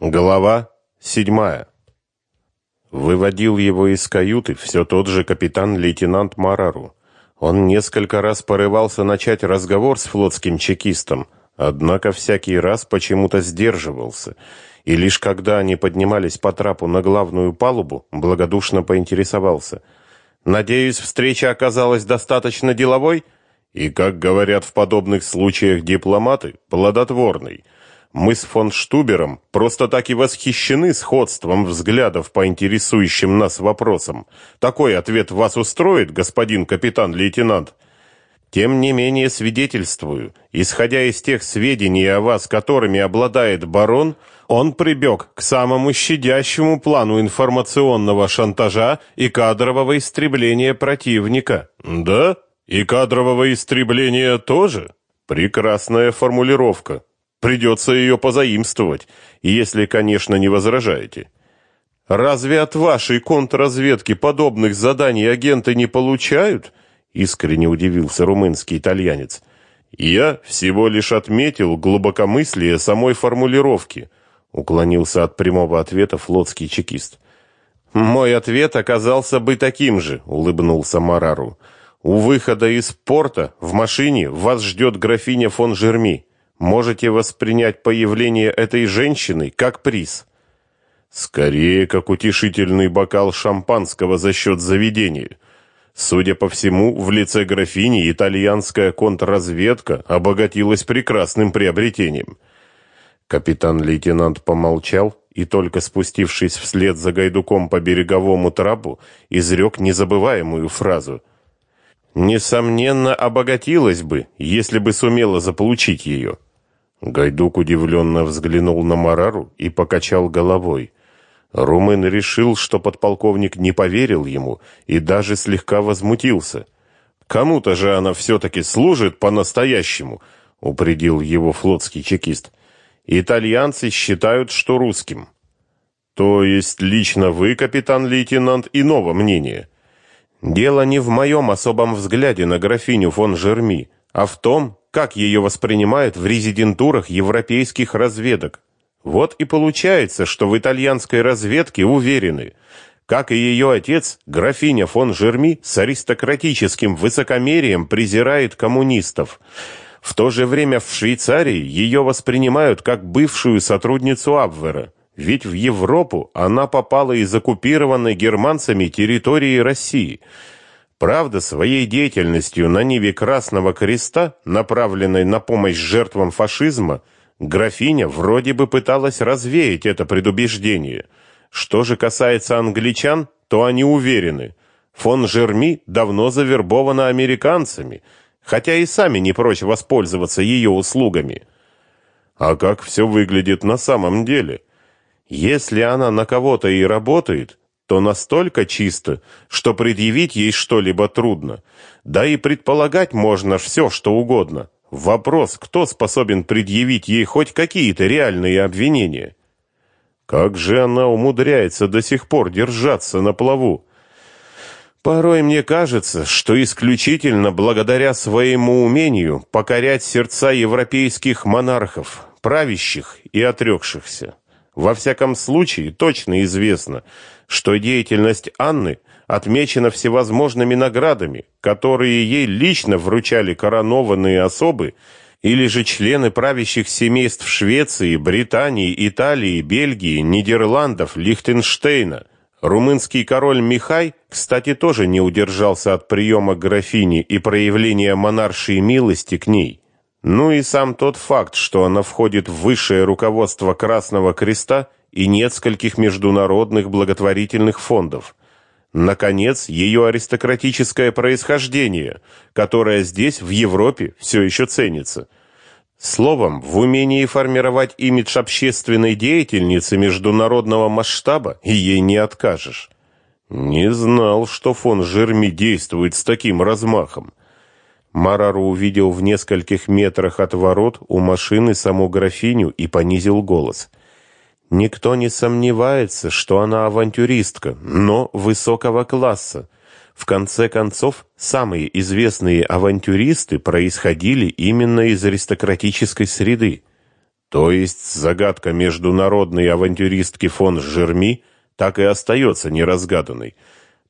Глава седьмая. Выводил его из каюты все тот же капитан-лейтенант Марару. Он несколько раз порывался начать разговор с флотским чекистом, однако всякий раз почему-то сдерживался, и лишь когда они поднимались по трапу на главную палубу, благодушно поинтересовался. «Надеюсь, встреча оказалась достаточно деловой?» И, как говорят в подобных случаях дипломаты, плодотворной – мы с фон Штубером просто так и восхищены сходством взглядов по интересующим нас вопросам. Такой ответ вас устроит, господин капитан-лейтенант? Тем не менее свидетельствую, исходя из тех сведений о вас, которыми обладает барон, он прибег к самому щадящему плану информационного шантажа и кадрового истребления противника. Да? И кадрового истребления тоже? Прекрасная формулировка. Придется ее позаимствовать, если, конечно, не возражаете. Разве от вашей контрразведки подобных заданий агенты не получают? Искренне удивился румынский итальянец. Я всего лишь отметил глубокомыслие самой формулировки, уклонился от прямого ответа флотский чекист. Мой ответ оказался бы таким же, улыбнулся Марару. У выхода из порта в машине вас ждет графиня фон Жерми можете воспринять появление этой женщины как приз. Скорее, как утешительный бокал шампанского за счет заведения. Судя по всему, в лице графини итальянская контрразведка обогатилась прекрасным приобретением. Капитан-лейтенант помолчал и, только спустившись вслед за гайдуком по береговому трапу, изрек незабываемую фразу. «Несомненно, обогатилась бы, если бы сумела заполучить ее». Гайдук удивленно взглянул на Марару и покачал головой. Румын решил, что подполковник не поверил ему и даже слегка возмутился. Кому-то же она все таки служит по-настоящему, упредил его флотский чекист. Итальянцы считают, что русским. То есть лично вы, капитан-лейтенант, иного мнения. Дело не в моем особом взгляде на графиню фон Жерми, а в том, как ее воспринимают в резидентурах европейских разведок. Вот и получается, что в итальянской разведке уверены, как и ее отец, графиня фон Жерми с аристократическим высокомерием презирает коммунистов. В то же время в Швейцарии ее воспринимают как бывшую сотрудницу Абвера, ведь в Европу она попала из оккупированной германцами территории России – Правда, своей деятельностью на ниве Красного Креста, направленной на помощь жертвам фашизма, графиня вроде бы пыталась развеять это предубеждение. Что же касается англичан, то они уверены, фон Жерми давно завербована американцами, хотя и сами не прочь воспользоваться ее услугами. А как все выглядит на самом деле? Если она на кого-то и работает, то настолько чисто, что предъявить ей что-либо трудно. Да и предполагать можно все, что угодно. Вопрос, кто способен предъявить ей хоть какие-то реальные обвинения? Как же она умудряется до сих пор держаться на плаву? Порой мне кажется, что исключительно благодаря своему умению покорять сердца европейских монархов, правящих и отрекшихся. Во всяком случае, точно известно, что деятельность Анны отмечена всевозможными наградами, которые ей лично вручали коронованные особы или же члены правящих семейств Швеции, Британии, Италии, Бельгии, Нидерландов, Лихтенштейна. Румынский король Михай, кстати, тоже не удержался от приема графини и проявления монаршей милости к ней. Ну и сам тот факт, что она входит в высшее руководство Красного Креста и нескольких международных благотворительных фондов. Наконец, ее аристократическое происхождение, которое здесь, в Европе, все еще ценится. Словом, в умении формировать имидж общественной деятельницы международного масштаба ей не откажешь. Не знал, что фон Жерми действует с таким размахом. Марару увидел в нескольких метрах от ворот у машины саму графиню и понизил голос. Никто не сомневается, что она авантюристка, но высокого класса. В конце концов, самые известные авантюристы происходили именно из аристократической среды. То есть загадка международной авантюристки фон Жерми так и остается неразгаданной,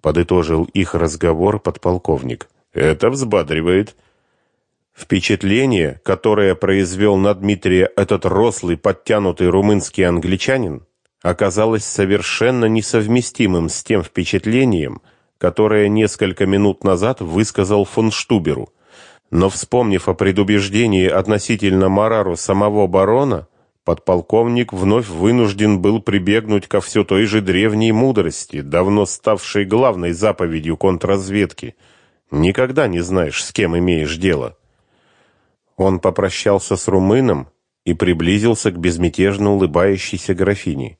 подытожил их разговор подполковник. Это взбадривает. Впечатление, которое произвел на Дмитрия этот рослый, подтянутый румынский англичанин, оказалось совершенно несовместимым с тем впечатлением, которое несколько минут назад высказал фон Штуберу. Но вспомнив о предубеждении относительно Марару самого барона, подполковник вновь вынужден был прибегнуть ко все той же древней мудрости, давно ставшей главной заповедью контрразведки. Никогда не знаешь, с кем имеешь дело. Он попрощался с румыном и приблизился к безмятежно улыбающейся графине.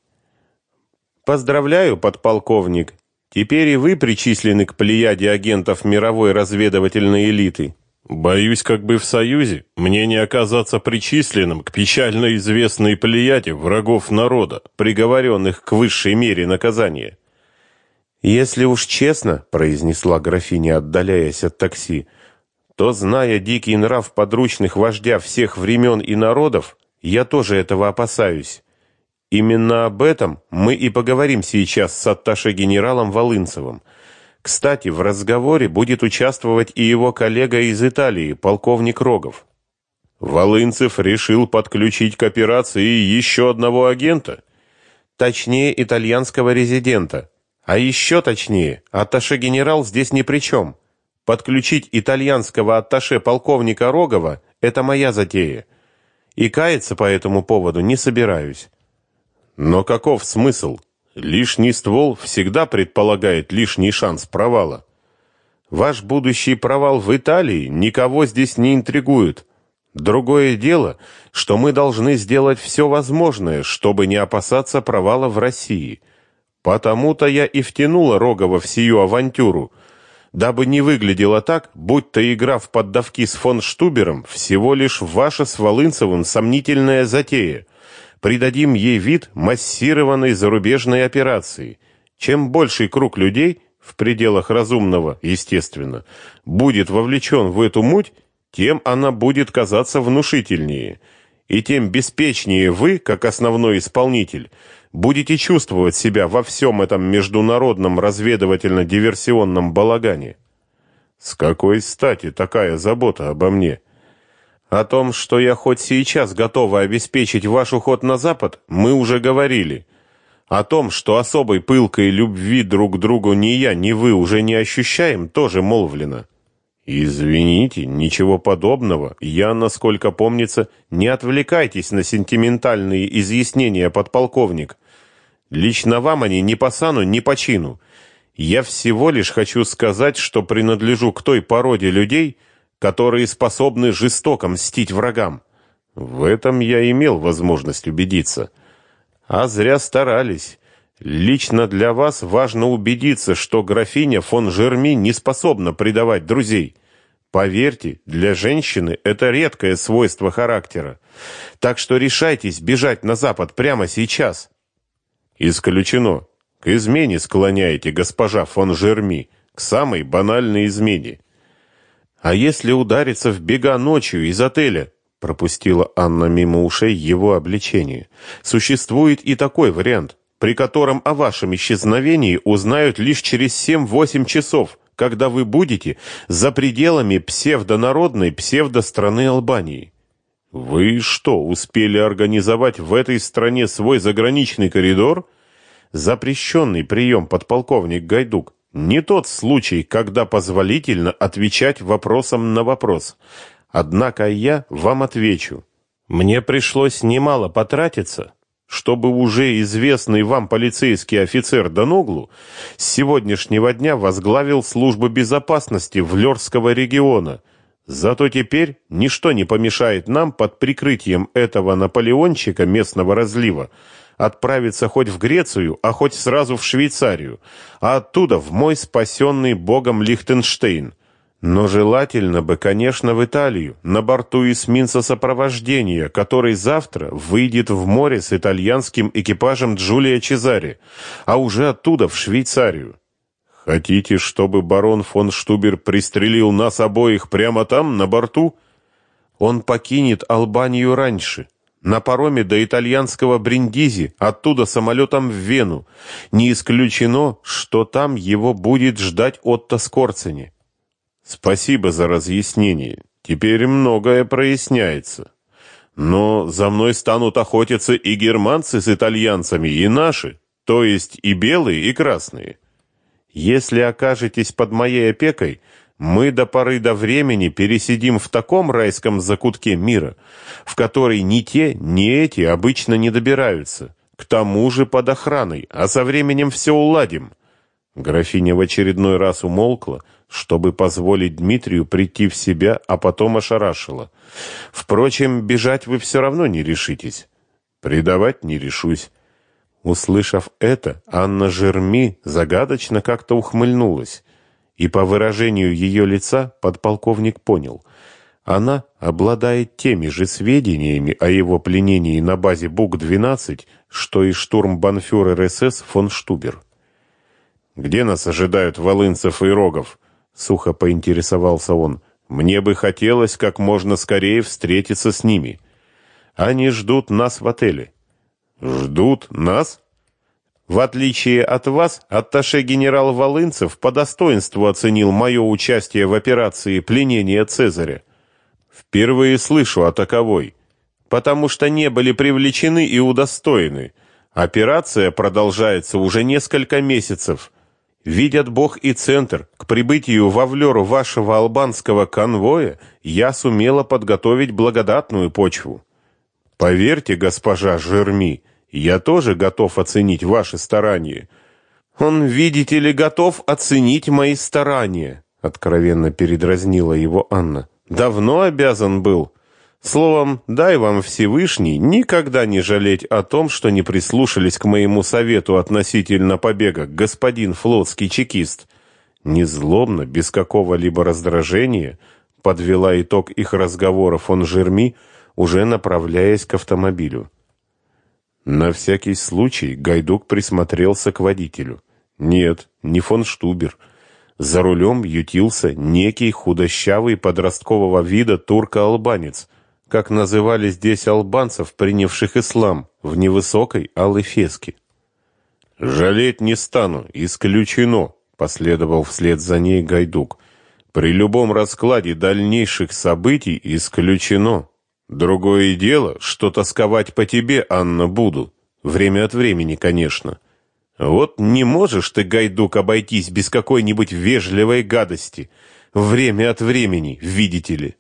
Поздравляю, подполковник. Теперь и вы причислены к плеяде агентов мировой разведывательной элиты. Боюсь, как бы в союзе мне не оказаться причисленным к печально известной плеяде врагов народа, приговоренных к высшей мере наказания. Если уж честно, произнесла графиня, отдаляясь от такси, то зная дикий нрав подручных вождя всех времен и народов, я тоже этого опасаюсь. Именно об этом мы и поговорим сейчас с атташе генералом Волынцевым. Кстати, в разговоре будет участвовать и его коллега из Италии, полковник Рогов. Волынцев решил подключить к операции еще одного агента, точнее итальянского резидента. А еще точнее, атташе-генерал здесь ни при чем. Подключить итальянского атташе полковника Рогова это моя затея. И каяться по этому поводу не собираюсь. Но каков смысл? Лишний ствол всегда предполагает лишний шанс провала. Ваш будущий провал в Италии никого здесь не интригует. Другое дело, что мы должны сделать все возможное, чтобы не опасаться провала в России. Потому-то я и втянула Рогова в сию авантюру, дабы не выглядело так, будто игра в поддавки с фон Штубером всего лишь ваша с Волынцевым сомнительная затея – придадим ей вид массированной зарубежной операции. Чем больший круг людей, в пределах разумного, естественно, будет вовлечен в эту муть, тем она будет казаться внушительнее, и тем беспечнее вы, как основной исполнитель, будете чувствовать себя во всем этом международном разведывательно-диверсионном балагане. С какой стати такая забота обо мне? О том, что я хоть сейчас готова обеспечить ваш уход на запад, мы уже говорили. О том, что особой пылкой любви друг к другу ни я, ни вы уже не ощущаем, тоже молвлено. Извините, ничего подобного. Я, насколько помнится, не отвлекайтесь на сентиментальные изъяснения, подполковник. Лично вам они ни по сану, ни по чину. Я всего лишь хочу сказать, что принадлежу к той породе людей, которые способны жестоко мстить врагам. В этом я имел возможность убедиться. А зря старались. Лично для вас важно убедиться, что графиня фон Жерми не способна предавать друзей. Поверьте, для женщины это редкое свойство характера. Так что решайтесь бежать на запад прямо сейчас. Исключено. К измене склоняете госпожа фон Жерми, к самой банальной измене. А если удариться в бега ночью из отеля? Пропустила Анна мимо ушей его обличение. Существует и такой вариант, при котором о вашем исчезновении узнают лишь через 7-8 часов, когда вы будете за пределами псевдонародной псевдостраны Албании. Вы что, успели организовать в этой стране свой заграничный коридор? Запрещенный прием, подполковник Гайдук. Не тот случай, когда позволительно отвечать вопросом на вопрос. Однако я вам отвечу. Мне пришлось немало потратиться, чтобы уже известный вам полицейский офицер Даноглу с сегодняшнего дня возглавил службу безопасности Влёрского региона. Зато теперь ничто не помешает нам под прикрытием этого Наполеончика местного разлива отправиться хоть в Грецию, а хоть сразу в Швейцарию, а оттуда в мой спасенный Богом Лихтенштейн. Но желательно бы, конечно, в Италию, на борту эсминца сопровождения, который завтра выйдет в море с итальянским экипажем Джулия Чезари, а уже оттуда в Швейцарию. Хотите, чтобы барон фон Штубер пристрелил нас обоих прямо там, на борту? Он покинет Албанию раньше, На пароме до итальянского Бриндизи, оттуда самолетом в Вену. Не исключено, что там его будет ждать Отто Скорцени. Спасибо за разъяснение. Теперь многое проясняется. Но за мной станут охотиться и германцы с итальянцами, и наши, то есть и белые, и красные. Если окажетесь под моей опекой, мы до поры до времени пересидим в таком райском закутке мира, в который ни те, ни эти обычно не добираются. К тому же под охраной, а со временем все уладим. Графиня в очередной раз умолкла, чтобы позволить Дмитрию прийти в себя, а потом ошарашила. Впрочем, бежать вы все равно не решитесь. Предавать не решусь. Услышав это, Анна Жерми загадочно как-то ухмыльнулась, и по выражению ее лица подполковник понял. Она обладает теми же сведениями о его пленении на базе БУК-12, что и штурмбанфюрер СС фон Штубер. «Где нас ожидают Волынцев и Рогов?» — сухо поинтересовался он. «Мне бы хотелось как можно скорее встретиться с ними. Они ждут нас в отеле». «Ждут нас?» В отличие от вас, атташе генерал Волынцев по достоинству оценил мое участие в операции пленения Цезаря. Впервые слышу о таковой, потому что не были привлечены и удостоены. Операция продолжается уже несколько месяцев. Видят Бог и Центр, к прибытию в Авлеру вашего албанского конвоя я сумела подготовить благодатную почву. Поверьте, госпожа Жерми, я тоже готов оценить ваши старания. Он, видите ли, готов оценить мои старания, откровенно передразнила его Анна. Давно обязан был. Словом, дай вам Всевышний никогда не жалеть о том, что не прислушались к моему совету относительно побега, господин флотский чекист. Незлобно, без какого-либо раздражения, подвела итог их разговора фон Жерми, уже направляясь к автомобилю. На всякий случай Гайдук присмотрелся к водителю. Нет, не фон Штубер. За рулем ютился некий худощавый подросткового вида турка-албанец, как называли здесь албанцев, принявших ислам, в невысокой алой феске. «Жалеть не стану, исключено», — последовал вслед за ней Гайдук. «При любом раскладе дальнейших событий исключено». Другое дело, что тосковать по тебе, Анна, буду. Время от времени, конечно. Вот не можешь ты, Гайдук, обойтись без какой-нибудь вежливой гадости. Время от времени, видите ли.